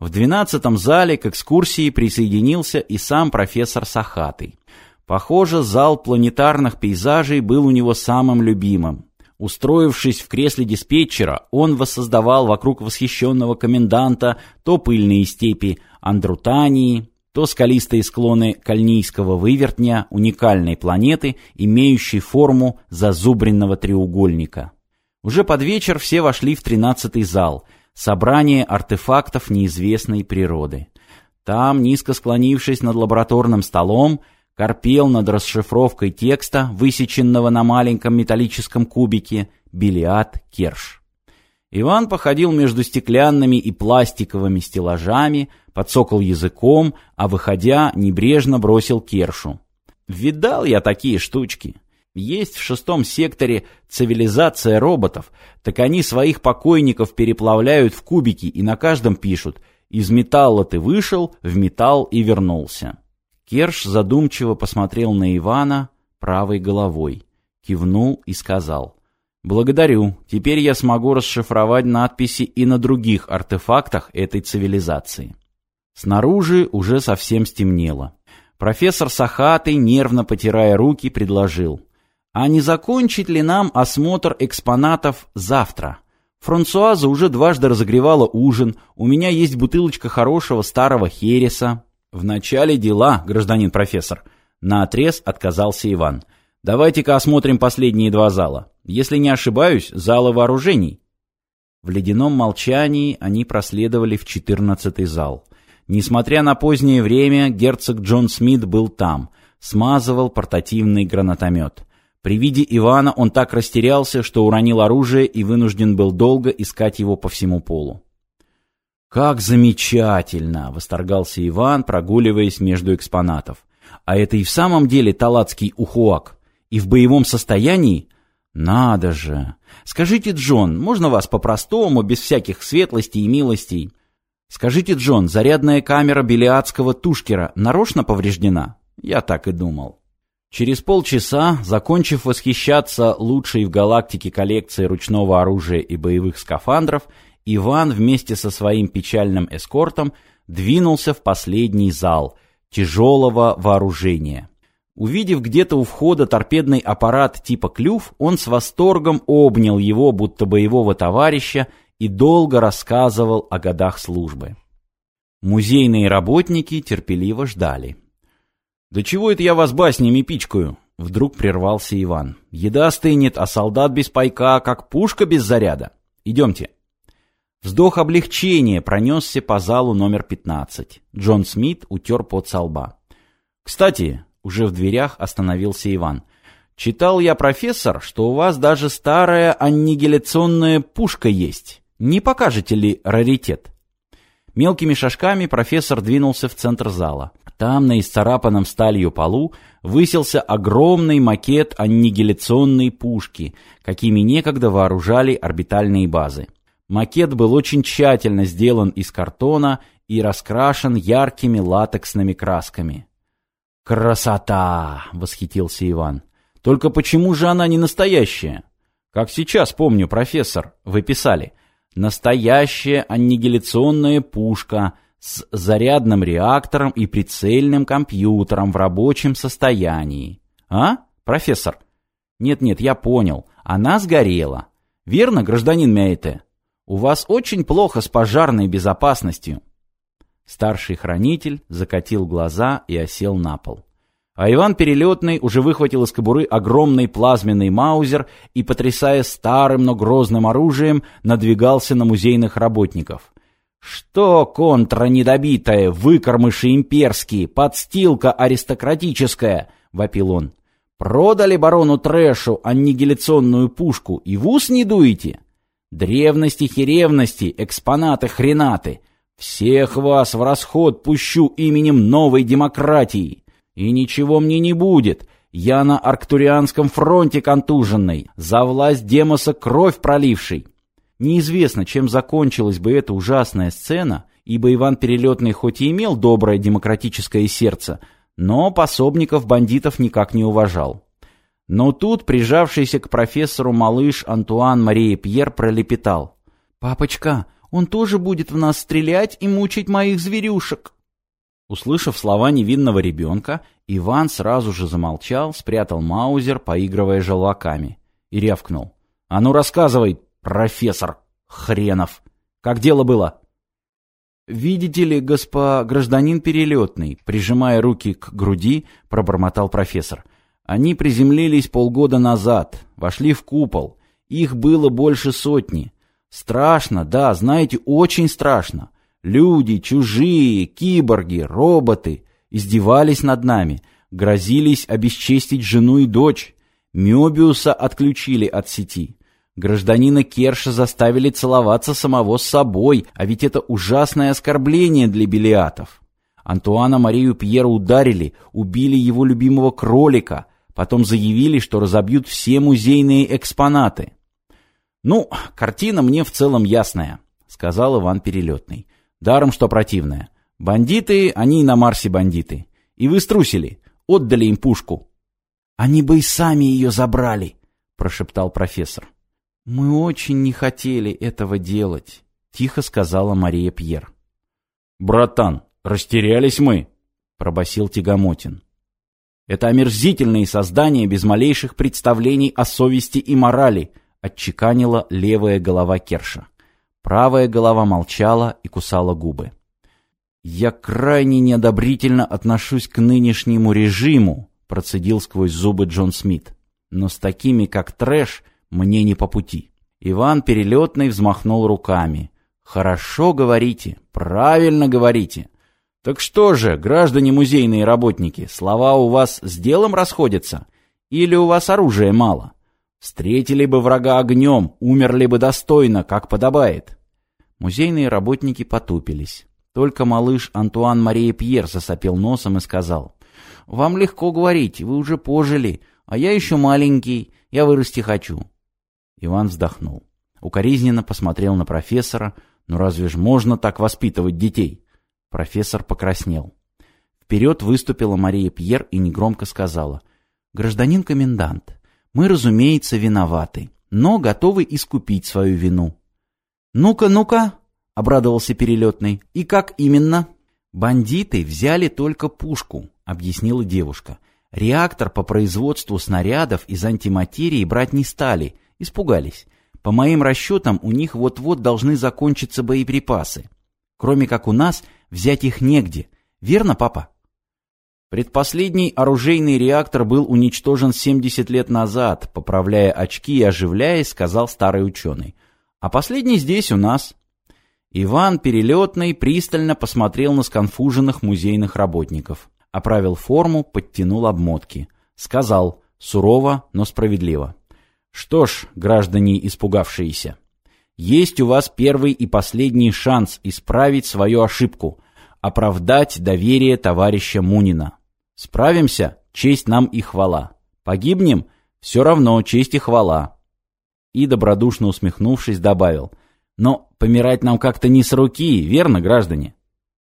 В двенадцатом зале к экскурсии присоединился и сам профессор Сахатый. Похоже, зал планетарных пейзажей был у него самым любимым. Устроившись в кресле диспетчера, он воссоздавал вокруг восхищенного коменданта то пыльные степи Андрутании, то скалистые склоны Кальнийского вывертня, уникальной планеты, имеющей форму зазубренного треугольника. Уже под вечер все вошли в тринадцатый зал – собрание артефактов неизвестной природы. Там, низко склонившись над лабораторным столом, корпел над расшифровкой текста, высеченного на маленьком металлическом кубике, Белиад Керш. Иван походил между стеклянными и пластиковыми стеллажами, подсокал языком, а, выходя, небрежно бросил Кершу. «Видал я такие штучки. Есть в шестом секторе цивилизация роботов, так они своих покойников переплавляют в кубики и на каждом пишут «Из металла ты вышел, в металл и вернулся». Керш задумчиво посмотрел на Ивана правой головой, кивнул и сказал «Благодарю, теперь я смогу расшифровать надписи и на других артефактах этой цивилизации». Снаружи уже совсем стемнело. Профессор Сахатый, нервно потирая руки, предложил а не закончить ли нам осмотр экспонатов завтра? Франсуаза уже дважды разогревала ужин, у меня есть бутылочка хорошего старого хереса. В начале дела, гражданин профессор. На отрез отказался Иван. Давайте-ка осмотрим последние два зала. Если не ошибаюсь, залы вооружений. В ледяном молчании они проследовали в четырнадцатый зал. Несмотря на позднее время, герцог Джон Смит был там, смазывал портативный гранатомет. При виде Ивана он так растерялся, что уронил оружие и вынужден был долго искать его по всему полу. «Как замечательно!» — восторгался Иван, прогуливаясь между экспонатов. «А это и в самом деле талацкий ухуак? И в боевом состоянии? Надо же! Скажите, Джон, можно вас по-простому, без всяких светлостей и милостей? Скажите, Джон, зарядная камера белиадского тушкера нарочно повреждена?» Я так и думал. Через полчаса, закончив восхищаться лучшей в галактике коллекцией ручного оружия и боевых скафандров, Иван вместе со своим печальным эскортом двинулся в последний зал тяжелого вооружения. Увидев где-то у входа торпедный аппарат типа «Клюв», он с восторгом обнял его, будто боевого товарища, и долго рассказывал о годах службы. Музейные работники терпеливо ждали. «Да чего это я вас баснями пичкаю?» Вдруг прервался Иван. «Еда стынет, а солдат без пайка, как пушка без заряда. Идемте». Вздох облегчения пронесся по залу номер 15. Джон Смит утер под со лба. «Кстати», — уже в дверях остановился Иван, — «читал я, профессор, что у вас даже старая аннигиляционная пушка есть. Не покажете ли раритет?» Мелкими шажками профессор двинулся в центр зала. Там, на исцарапанном сталью полу, высился огромный макет аннигиляционной пушки, какими некогда вооружали орбитальные базы. Макет был очень тщательно сделан из картона и раскрашен яркими латексными красками. «Красота!» — восхитился Иван. «Только почему же она не настоящая?» «Как сейчас помню, профессор, вы писали. Настоящая аннигиляционная пушка — с зарядным реактором и прицельным компьютером в рабочем состоянии. А, профессор? Нет-нет, я понял. Она сгорела. Верно, гражданин Мейте? У вас очень плохо с пожарной безопасностью. Старший хранитель закатил глаза и осел на пол. А Иван Перелетный уже выхватил из кобуры огромный плазменный маузер и, потрясая старым, но грозным оружием, надвигался на музейных работников. «Что, контра недобитая, выкормыши имперские, подстилка аристократическая!» — вопил он. «Продали барону Трэшу аннигиляционную пушку и в ус не дуете? Древности-херевности, экспонаты-хренаты! Всех вас в расход пущу именем новой демократии! И ничего мне не будет!» Я на Арктурианском фронте контуженный, за власть Демоса кровь проливший. Неизвестно, чем закончилась бы эта ужасная сцена, ибо Иван Перелетный хоть и имел доброе демократическое сердце, но пособников бандитов никак не уважал. Но тут прижавшийся к профессору малыш Антуан Мария Пьер пролепетал. «Папочка, Он тоже будет в нас стрелять и мучить моих зверюшек». Услышав слова невинного ребенка, Иван сразу же замолчал, спрятал маузер, поигрывая желваками, и рявкнул. «А ну рассказывай, профессор хренов, как дело было?» «Видите ли, госпо гражданин перелетный», прижимая руки к груди, пробормотал профессор. «Они приземлились полгода назад, вошли в купол. Их было больше сотни. Страшно, да, знаете, очень страшно. Люди, чужие, киборги, роботы издевались над нами, грозились обесчестить жену и дочь. Мёбиуса отключили от сети. Гражданина Керша заставили целоваться самого с собой, а ведь это ужасное оскорбление для белиатов. Антуана Марию Пьера ударили, убили его любимого кролика, потом заявили, что разобьют все музейные экспонаты. «Ну, картина мне в целом ясная», — сказал Иван Перелетный. «Даром, что противная. Бандиты, они и на Марсе бандиты. И вы струсили, отдали им пушку». «Они бы и сами ее забрали», — прошептал профессор. «Мы очень не хотели этого делать», — тихо сказала Мария Пьер. «Братан, растерялись мы», — пробасил Тягомотин. «Это омерзительные создания без малейших представлений о совести и морали», — отчеканила левая голова Керша. Правая голова молчала и кусала губы. «Я крайне неодобрительно отношусь к нынешнему режиму», — процедил сквозь зубы Джон Смит. «Но с такими, как Трэш, мне не по пути. Иван Перелетный взмахнул руками. Хорошо говорите, правильно говорите. Так что же, граждане музейные работники, слова у вас с делом расходятся? Или у вас оружия мало? Встретили бы врага огнем, умерли бы достойно, как подобает. Музейные работники потупились. Только малыш Антуан Мария Пьер засопел носом и сказал. «Вам легко говорить, вы уже пожили, а я еще маленький, я вырасти хочу. Иван вздохнул. Укоризненно посмотрел на профессора. «Ну разве ж можно так воспитывать детей?» Профессор покраснел. Вперед выступила Мария Пьер и негромко сказала. «Гражданин комендант, мы, разумеется, виноваты, но готовы искупить свою вину». «Ну-ка, ну-ка!» — обрадовался перелетный. «И как именно?» «Бандиты взяли только пушку», — объяснила девушка. «Реактор по производству снарядов из антиматерии брать не стали» Испугались. По моим расчетам, у них вот-вот должны закончиться боеприпасы. Кроме как у нас, взять их негде. Верно, папа? Предпоследний оружейный реактор был уничтожен 70 лет назад, поправляя очки и оживляясь, сказал старый ученый. А последний здесь у нас. Иван Перелетный пристально посмотрел на сконфуженных музейных работников. Оправил форму, подтянул обмотки. Сказал, сурово, но справедливо. Что ж, граждане испугавшиеся, есть у вас первый и последний шанс исправить свою ошибку, оправдать доверие товарища Мунина. Справимся, честь нам и хвала. Погибнем, все равно честь и хвала. И, добродушно усмехнувшись, добавил, но помирать нам как-то не с руки, верно, граждане?